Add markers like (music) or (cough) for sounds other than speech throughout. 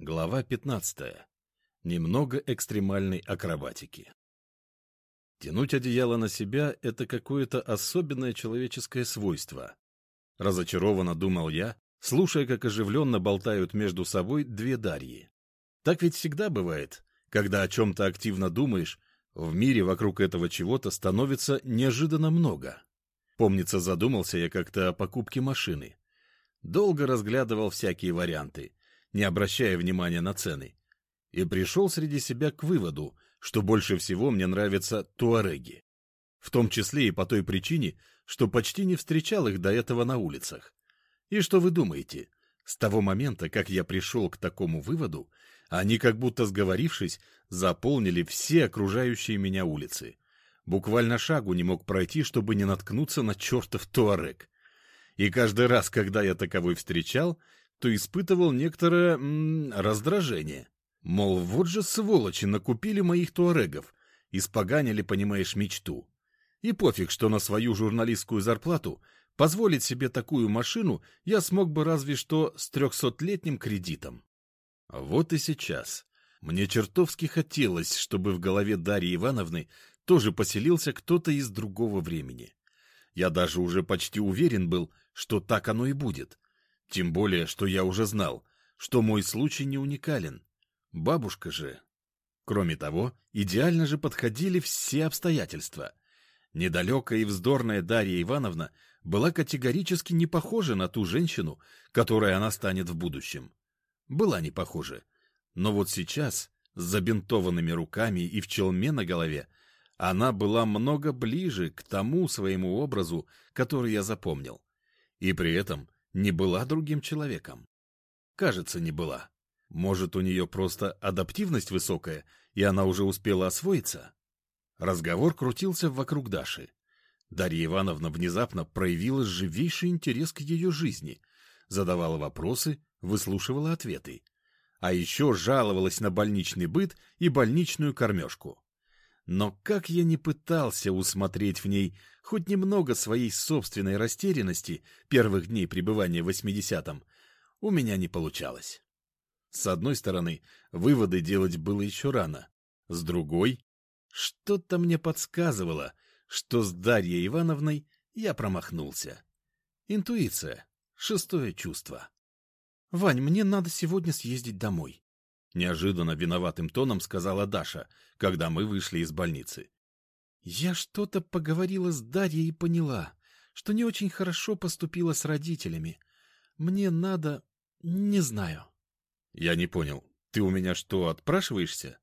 Глава 15. Немного экстремальной акробатики. Тянуть одеяло на себя — это какое-то особенное человеческое свойство. Разочарованно думал я, слушая, как оживленно болтают между собой две Дарьи. Так ведь всегда бывает, когда о чем-то активно думаешь, в мире вокруг этого чего-то становится неожиданно много. Помнится, задумался я как-то о покупке машины. Долго разглядывал всякие варианты — не обращая внимания на цены, и пришел среди себя к выводу, что больше всего мне нравятся туареги. В том числе и по той причине, что почти не встречал их до этого на улицах. И что вы думаете? С того момента, как я пришел к такому выводу, они, как будто сговорившись, заполнили все окружающие меня улицы. Буквально шагу не мог пройти, чтобы не наткнуться на чертов туарек. И каждый раз, когда я таковой встречал, то испытывал некоторое м -м, раздражение. Мол, вот же сволочи накупили моих туарегов, испоганили, понимаешь, мечту. И пофиг, что на свою журналистскую зарплату позволить себе такую машину я смог бы разве что с трехсотлетним кредитом. Вот и сейчас. Мне чертовски хотелось, чтобы в голове Дарьи Ивановны тоже поселился кто-то из другого времени. Я даже уже почти уверен был, что так оно и будет. Тем более, что я уже знал, что мой случай не уникален. Бабушка же... Кроме того, идеально же подходили все обстоятельства. Недалекая и вздорная Дарья Ивановна была категорически не похожа на ту женщину, которой она станет в будущем. Была не похожа. Но вот сейчас, с забинтованными руками и в челме на голове, она была много ближе к тому своему образу, который я запомнил. И при этом не была другим человеком. Кажется, не была. Может, у нее просто адаптивность высокая, и она уже успела освоиться? Разговор крутился вокруг Даши. Дарья Ивановна внезапно проявила живейший интерес к ее жизни, задавала вопросы, выслушивала ответы. А еще жаловалась на больничный быт и больничную кормежку. Но как я не пытался усмотреть в ней хоть немного своей собственной растерянности первых дней пребывания в 80-м, у меня не получалось. С одной стороны, выводы делать было еще рано. С другой, что-то мне подсказывало, что с Дарьей Ивановной я промахнулся. Интуиция, шестое чувство. — Вань, мне надо сегодня съездить домой. — неожиданно виноватым тоном сказала Даша, когда мы вышли из больницы. «Я что-то поговорила с Дарьей и поняла, что не очень хорошо поступила с родителями. Мне надо... не знаю». «Я не понял. Ты у меня что, отпрашиваешься?»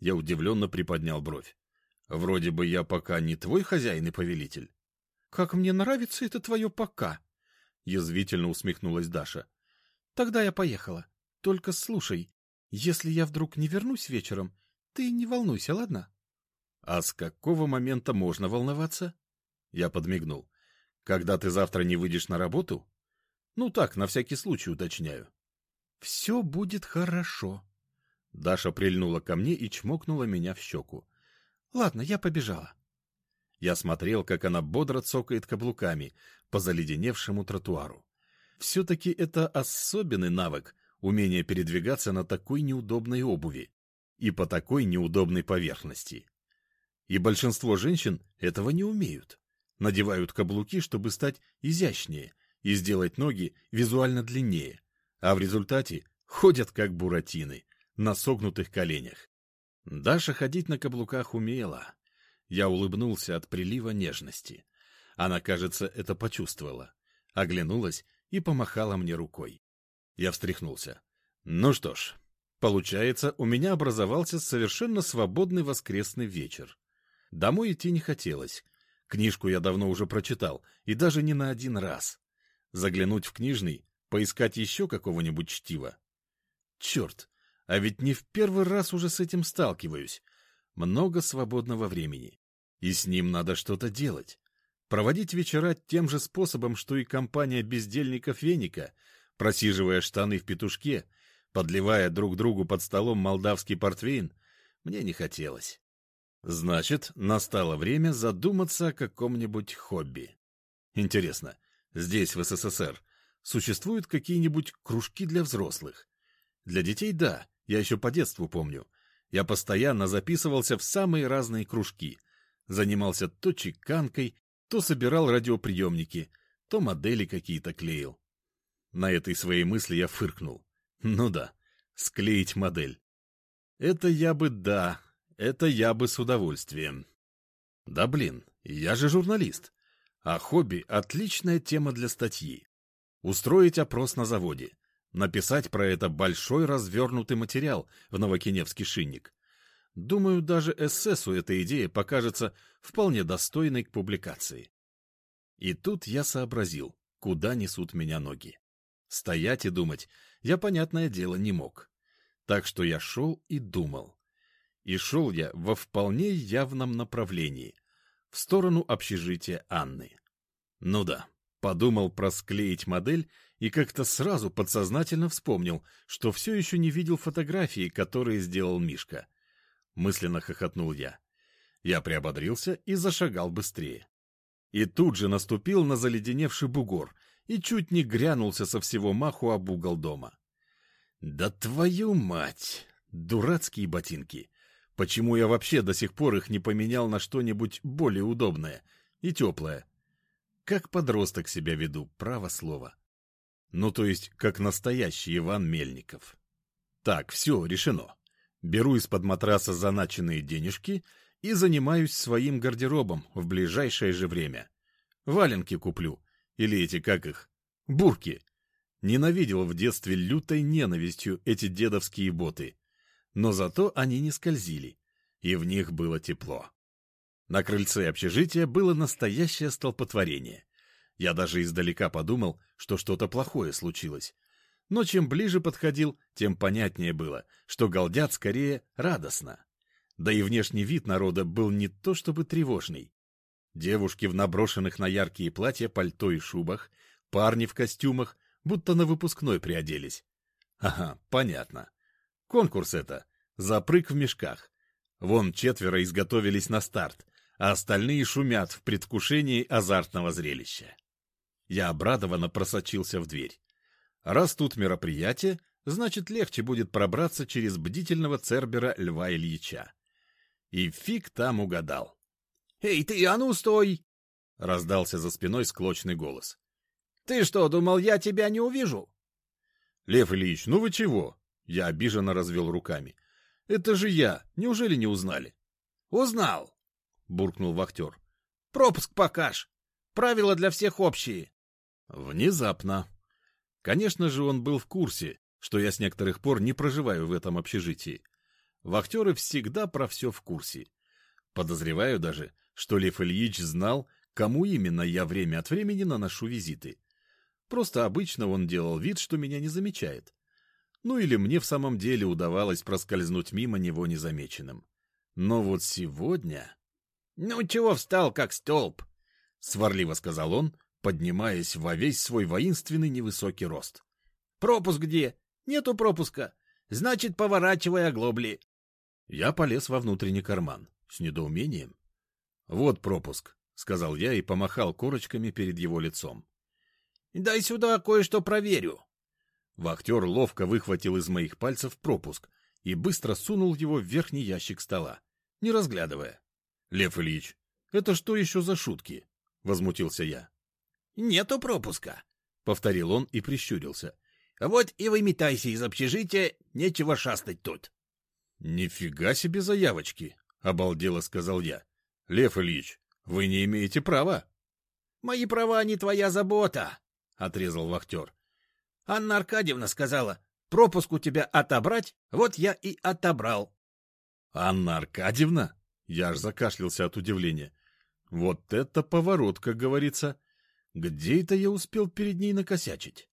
Я удивленно приподнял бровь. «Вроде бы я пока не твой хозяин и повелитель». «Как мне нравится это твое «пока», — язвительно усмехнулась Даша. «Тогда я поехала. Только слушай, если я вдруг не вернусь вечером, ты не волнуйся, ладно? — А с какого момента можно волноваться? Я подмигнул. — Когда ты завтра не выйдешь на работу? Ну так, на всякий случай уточняю. — Все будет хорошо. Даша прильнула ко мне и чмокнула меня в щеку. — Ладно, я побежала. Я смотрел, как она бодро цокает каблуками по заледеневшему тротуару. Все-таки это особенный навык умение передвигаться на такой неудобной обуви и по такой неудобной поверхности. И большинство женщин этого не умеют. Надевают каблуки, чтобы стать изящнее и сделать ноги визуально длиннее, а в результате ходят как буратины на согнутых коленях. Даша ходить на каблуках умела. Я улыбнулся от прилива нежности. Она, кажется, это почувствовала. Оглянулась и помахала мне рукой. Я встряхнулся. Ну что ж, получается, у меня образовался совершенно свободный воскресный вечер. Домой идти не хотелось. Книжку я давно уже прочитал, и даже не на один раз. Заглянуть в книжный, поискать еще какого-нибудь чтива. Черт, а ведь не в первый раз уже с этим сталкиваюсь. Много свободного времени. И с ним надо что-то делать. Проводить вечера тем же способом, что и компания бездельников Веника — просиживая штаны в петушке, подливая друг другу под столом молдавский портвейн, мне не хотелось. Значит, настало время задуматься о каком-нибудь хобби. Интересно, здесь, в СССР, существуют какие-нибудь кружки для взрослых? Для детей — да, я еще по детству помню. Я постоянно записывался в самые разные кружки. Занимался то чеканкой, то собирал радиоприемники, то модели какие-то клеил. На этой своей мысли я фыркнул. Ну да, склеить модель. Это я бы да, это я бы с удовольствием. Да блин, я же журналист. А хобби — отличная тема для статьи. Устроить опрос на заводе. Написать про это большой развернутый материал в Новокиневский шинник. Думаю, даже эсэсу эта идея покажется вполне достойной к публикации. И тут я сообразил, куда несут меня ноги. Стоять и думать я, понятное дело, не мог. Так что я шел и думал. И шел я во вполне явном направлении, в сторону общежития Анны. Ну да, подумал про склеить модель и как-то сразу подсознательно вспомнил, что все еще не видел фотографии, которые сделал Мишка. Мысленно хохотнул я. Я приободрился и зашагал быстрее. И тут же наступил на заледеневший бугор и чуть не грянулся со всего маху об угол дома. Да твою мать! Дурацкие ботинки! Почему я вообще до сих пор их не поменял на что-нибудь более удобное и теплое? Как подросток себя веду, право слово. Ну, то есть, как настоящий Иван Мельников. Так, все, решено. Беру из-под матраса заначенные денежки и занимаюсь своим гардеробом в ближайшее же время. Валенки куплю. Или эти, как их, бурки. Ненавидел в детстве лютой ненавистью эти дедовские боты. Но зато они не скользили, и в них было тепло. На крыльце общежития было настоящее столпотворение. Я даже издалека подумал, что что-то плохое случилось. Но чем ближе подходил, тем понятнее было, что галдят скорее радостно. Да и внешний вид народа был не то чтобы тревожный. Девушки в наброшенных на яркие платья пальто и шубах, парни в костюмах, будто на выпускной приоделись. Ага, понятно. Конкурс это. Запрыг в мешках. Вон четверо изготовились на старт, а остальные шумят в предвкушении азартного зрелища. Я обрадованно просочился в дверь. Раз тут мероприятие, значит, легче будет пробраться через бдительного цербера Льва Ильича. И фиг там угадал. «Эй, ты, а ну стой!» — раздался за спиной склочный голос. «Ты что, думал, я тебя не увижу?» «Лев Ильич, ну вы чего?» Я обиженно развел руками. «Это же я! Неужели не узнали?» «Узнал!» — буркнул вахтер. «Пропуск покаж! Правила для всех общие!» Внезапно. Конечно же, он был в курсе, что я с некоторых пор не проживаю в этом общежитии. Вахтеры всегда про все в курсе. Подозреваю даже, что Лев Ильич знал, кому именно я время от времени наношу визиты. Просто обычно он делал вид, что меня не замечает. Ну или мне в самом деле удавалось проскользнуть мимо него незамеченным. Но вот сегодня... — Ну чего встал, как столб? — сварливо сказал он, поднимаясь во весь свой воинственный невысокий рост. — Пропуск где? Нету пропуска. Значит, поворачивай оглобли. Я полез во внутренний карман с недоумением. — Вот пропуск, — сказал я и помахал корочками перед его лицом. — Дай сюда кое-что проверю. Вахтер ловко выхватил из моих пальцев пропуск и быстро сунул его в верхний ящик стола, не разглядывая. — Лев Ильич, это что еще за шутки? — возмутился я. — Нету пропуска, — повторил он и прищурился. — Вот и выметайся из общежития, нечего шастать тут. — Нифига себе заявочки, — обалдело сказал я. — Лев Ильич, вы не имеете права. — Мои права не твоя забота, — отрезал вахтер. — Анна Аркадьевна сказала, пропуск у тебя отобрать, вот я и отобрал. — Анна Аркадьевна? Я аж закашлялся от удивления. Вот это поворот, как говорится. Где это я успел перед ней накосячить?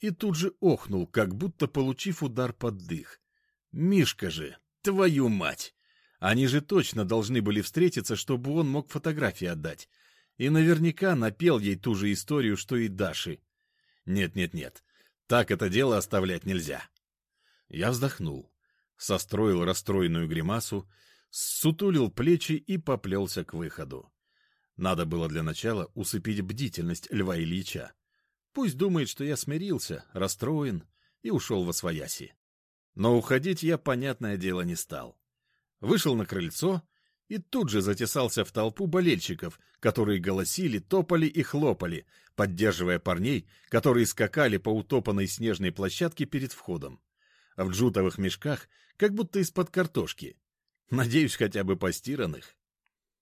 И тут же охнул, как будто получив удар под дых. Мишка же, твою мать! Они же точно должны были встретиться, чтобы он мог фотографии отдать. И наверняка напел ей ту же историю, что и Даши. Нет-нет-нет, так это дело оставлять нельзя. Я вздохнул, состроил расстроенную гримасу, сутулил плечи и поплелся к выходу. Надо было для начала усыпить бдительность Льва Ильича. Пусть думает, что я смирился, расстроен и ушел во свояси. Но уходить я, понятное дело, не стал. Вышел на крыльцо и тут же затесался в толпу болельщиков, которые голосили, топали и хлопали, поддерживая парней, которые скакали по утопанной снежной площадке перед входом. А в джутовых мешках, как будто из-под картошки. Надеюсь, хотя бы постиранных.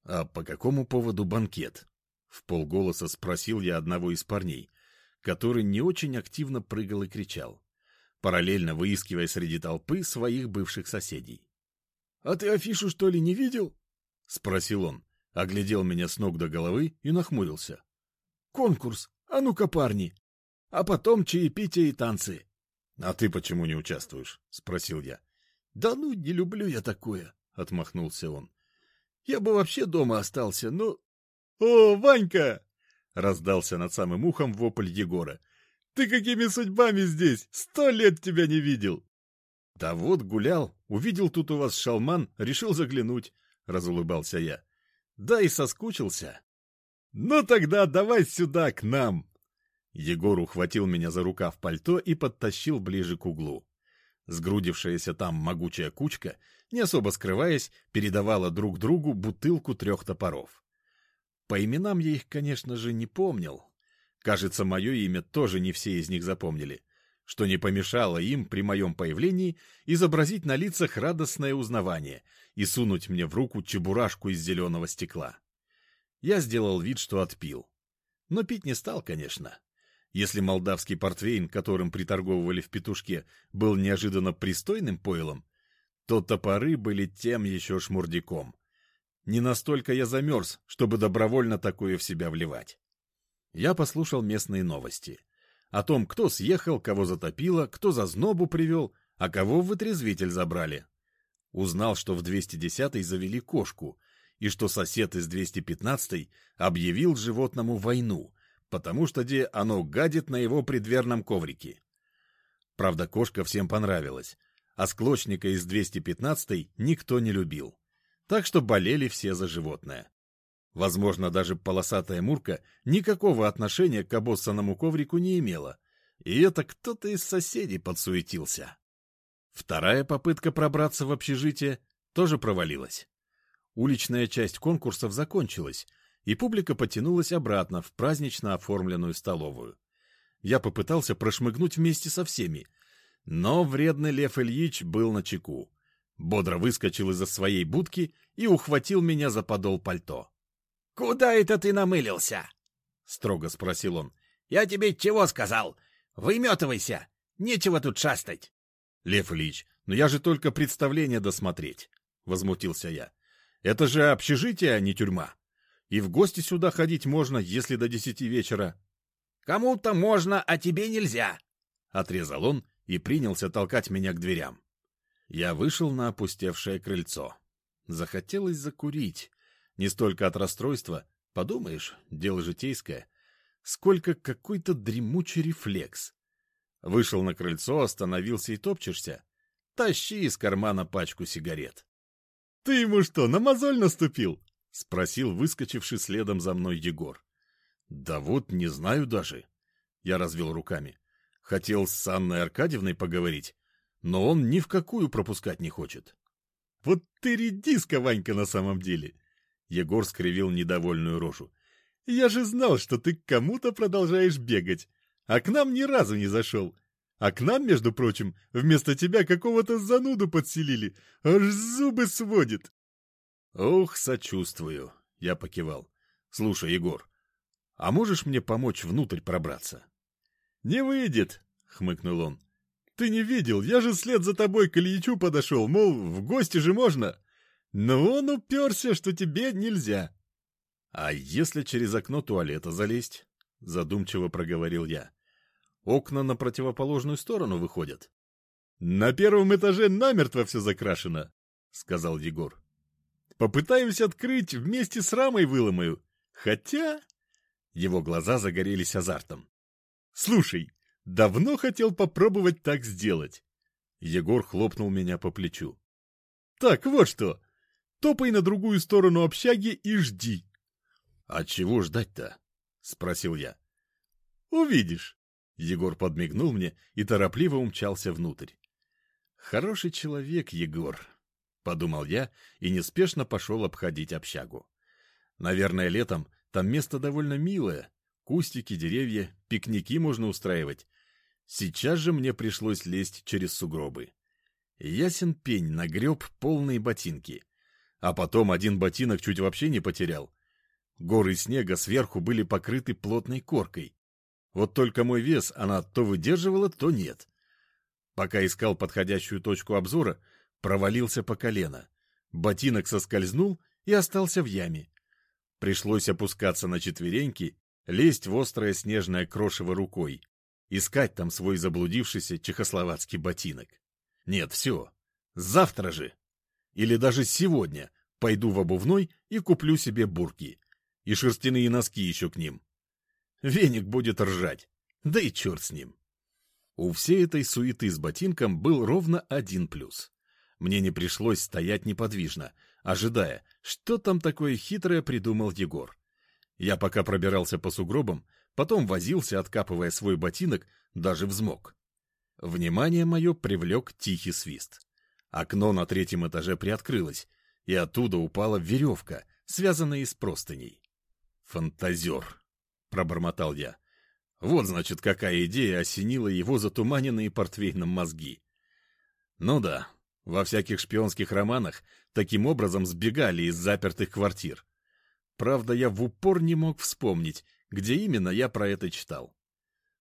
А по какому поводу банкет? В полголоса спросил я одного из парней, который не очень активно прыгал и кричал, параллельно выискивая среди толпы своих бывших соседей. — А ты афишу, что ли, не видел? — спросил он, оглядел меня с ног до головы и нахмурился. — Конкурс, а ну-ка, парни! А потом чаепитие и танцы. — А ты почему не участвуешь? — спросил я. — Да ну, не люблю я такое, — отмахнулся он. — Я бы вообще дома остался, но... — О, Ванька! — раздался над самым ухом вопль Егора. — Ты какими судьбами здесь? Сто лет тебя не видел! — Да вот гулял, увидел тут у вас шалман, решил заглянуть, — разулыбался я. — Да и соскучился. — Ну тогда давай сюда, к нам! Егор ухватил меня за рукав пальто и подтащил ближе к углу. Сгрудившаяся там могучая кучка, не особо скрываясь, передавала друг другу бутылку трех топоров. По именам я их, конечно же, не помнил. Кажется, мое имя тоже не все из них запомнили, что не помешало им при моем появлении изобразить на лицах радостное узнавание и сунуть мне в руку чебурашку из зеленого стекла. Я сделал вид, что отпил. Но пить не стал, конечно. Если молдавский портвейн, которым приторговывали в петушке, был неожиданно пристойным пойлом, то топоры были тем еще шмурдяком. Не настолько я замерз, чтобы добровольно такое в себя вливать. Я послушал местные новости. О том, кто съехал, кого затопило, кто за знобу привел, а кого в вытрезвитель забрали. Узнал, что в 210-й завели кошку, и что сосед из 215-й объявил животному войну, потому что где оно гадит на его предверном коврике. Правда, кошка всем понравилась, а склочника из 215-й никто не любил так что болели все за животное. Возможно, даже полосатая мурка никакого отношения к обоссанному коврику не имела, и это кто-то из соседей подсуетился. Вторая попытка пробраться в общежитие тоже провалилась. Уличная часть конкурсов закончилась, и публика потянулась обратно в празднично оформленную столовую. Я попытался прошмыгнуть вместе со всеми, но вредный Лев Ильич был на чеку бодро выскочил из-за своей будки и ухватил меня за подол пальто. — Куда это ты намылился? — строго спросил он. — Я тебе чего сказал? Выметывайся! Нечего тут шастать! — Лев Ильич, но я же только представление досмотреть, — возмутился я. — Это же общежитие, а не тюрьма. И в гости сюда ходить можно, если до десяти вечера. — Кому-то можно, а тебе нельзя, — отрезал он и принялся толкать меня к дверям. Я вышел на опустевшее крыльцо. Захотелось закурить. Не столько от расстройства, подумаешь, дело житейское, сколько какой-то дремучий рефлекс. Вышел на крыльцо, остановился и топчешься. Тащи из кармана пачку сигарет. — Ты ему что, на мозоль наступил? — спросил выскочивший следом за мной Егор. — Да вот, не знаю даже. Я развел руками. Хотел с Анной Аркадьевной поговорить, но он ни в какую пропускать не хочет. «Вот ты редиска, Ванька, на самом деле!» Егор скривил недовольную рожу. «Я же знал, что ты к кому-то продолжаешь бегать, а к нам ни разу не зашел. А к нам, между прочим, вместо тебя какого-то зануду подселили. Аж зубы сводит!» «Ох, сочувствую!» — я покивал. «Слушай, Егор, а можешь мне помочь внутрь пробраться?» «Не выйдет!» — хмыкнул он. Ты не видел, я же след за тобой к Ильичу подошел, мол, в гости же можно. Но он уперся, что тебе нельзя. — А если через окно туалета залезть? — задумчиво проговорил я. — Окна на противоположную сторону выходят. — На первом этаже намертво все закрашено, — сказал Егор. — Попытаемся открыть, вместе с рамой выломаю. Хотя... Его глаза загорелись азартом. — Слушай, Давно хотел попробовать так сделать. Егор хлопнул меня по плечу. Так, вот что. Топай на другую сторону общаги и жди. А чего ждать-то? Спросил я. Увидишь. Егор подмигнул мне и торопливо умчался внутрь. Хороший человек, Егор, — подумал я и неспешно пошел обходить общагу. Наверное, летом там место довольно милое. Кустики, деревья, пикники можно устраивать. Сейчас же мне пришлось лезть через сугробы. Ясен пень нагреб полные ботинки. А потом один ботинок чуть вообще не потерял. Горы снега сверху были покрыты плотной коркой. Вот только мой вес она то выдерживала, то нет. Пока искал подходящую точку обзора, провалился по колено. Ботинок соскользнул и остался в яме. Пришлось опускаться на четвереньки, лезть в острое снежное крошево рукой, искать там свой заблудившийся чехословацкий ботинок. Нет, все, завтра же, или даже сегодня, пойду в обувной и куплю себе бурки. И шерстяные носки еще к ним. Веник будет ржать, да и черт с ним. У всей этой суеты с ботинком был ровно один плюс. Мне не пришлось стоять неподвижно, ожидая, что там такое хитрое придумал Егор. Я пока пробирался по сугробам, потом возился, откапывая свой ботинок, даже взмок. Внимание мое привлек тихий свист. Окно на третьем этаже приоткрылось, и оттуда упала веревка, связанная из простыней. «Фантазер!» — пробормотал я. Вот, значит, какая идея осенила его затуманенные портвейном мозги. Ну да, во всяких шпионских романах таким образом сбегали из запертых квартир. Правда, я в упор не мог вспомнить, где именно я про это читал.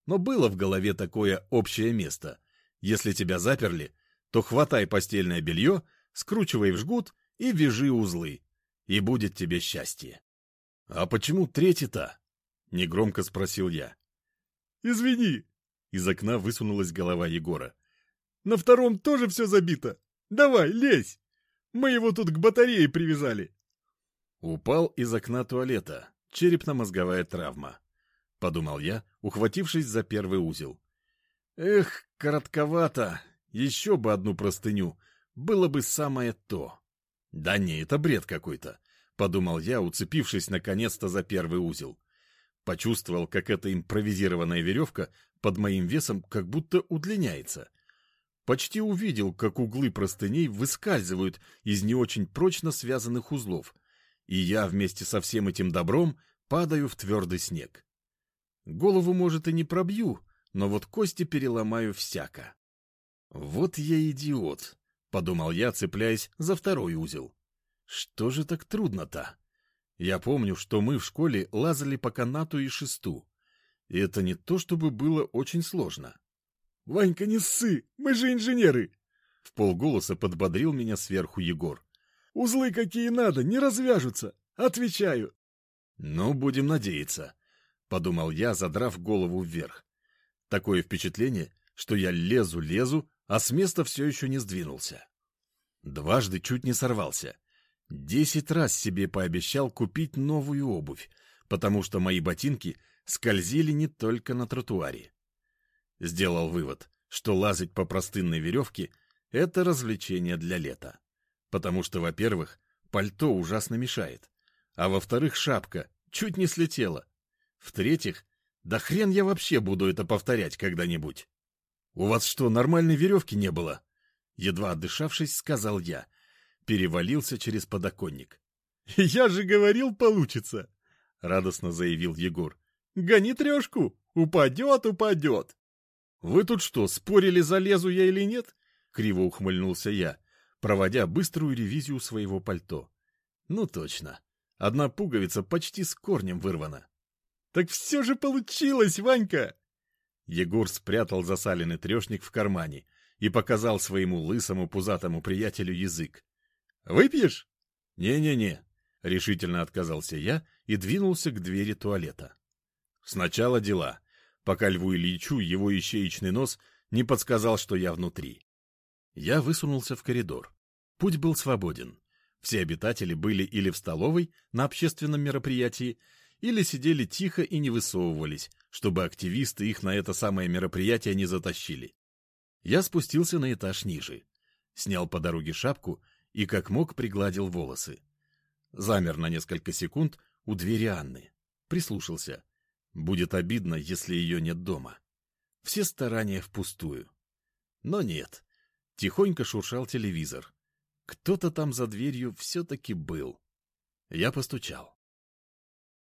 Но было в голове такое общее место. Если тебя заперли, то хватай постельное белье, скручивай в жгут и вяжи узлы, и будет тебе счастье. — А почему третий-то? — негромко спросил я. Извини!» Из окна высунулась голова Егора. «На втором тоже все забито. Давай, лезь! Мы его тут к батарее привязали!» Упал из окна туалета. Черепно-мозговая травма. Подумал я, ухватившись за первый узел. Эх, коротковато. Еще бы одну простыню. Было бы самое то. Да не, это бред какой-то. Подумал я, уцепившись наконец-то за первый узел. Почувствовал, как эта импровизированная веревка под моим весом как будто удлиняется. Почти увидел, как углы простыней выскальзывают из не очень прочно связанных узлов, и я вместе со всем этим добром падаю в твердый снег. Голову, может, и не пробью, но вот кости переломаю всяко. «Вот я идиот», — подумал я, цепляясь за второй узел. «Что же так трудно-то?» Я помню, что мы в школе лазали по канату и шесту. И это не то, чтобы было очень сложно. — Ванька, не ссы, мы же инженеры! — в полголоса подбодрил меня сверху Егор. — Узлы какие надо, не развяжутся. Отвечаю. — Ну, будем надеяться, — подумал я, задрав голову вверх. Такое впечатление, что я лезу-лезу, а с места все еще не сдвинулся. Дважды чуть не сорвался — Десять раз себе пообещал купить новую обувь, потому что мои ботинки скользили не только на тротуаре. Сделал вывод, что лазать по простынной веревке — это развлечение для лета. Потому что, во-первых, пальто ужасно мешает, а во-вторых, шапка чуть не слетела. В-третьих, да хрен я вообще буду это повторять когда-нибудь. — У вас что, нормальной веревки не было? Едва отдышавшись, сказал я — перевалился через подоконник. (laughs) — Я же говорил, получится! — радостно заявил Егор. — Гони трешку! Упадет, упадет! — Вы тут что, спорили, залезу я или нет? — криво ухмыльнулся я, проводя быструю ревизию своего пальто. — Ну точно. Одна пуговица почти с корнем вырвана. — Так все же получилось, Ванька! Егор спрятал засаленный трешник в кармане и показал своему лысому пузатому приятелю язык. Выпьешь? Не-не-не, решительно отказался я и двинулся к двери туалета. Сначала дела, пока Льву Ильичу его ищеечный нос не подсказал, что я внутри. Я высунулся в коридор. Путь был свободен. Все обитатели были или в столовой на общественном мероприятии, или сидели тихо и не высовывались, чтобы активисты их на это самое мероприятие не затащили. Я спустился на этаж ниже, снял по дороге шапку и как мог пригладил волосы. Замер на несколько секунд у двери Анны. Прислушался. Будет обидно, если ее нет дома. Все старания впустую. Но нет. Тихонько шуршал телевизор. Кто-то там за дверью все-таки был. Я постучал.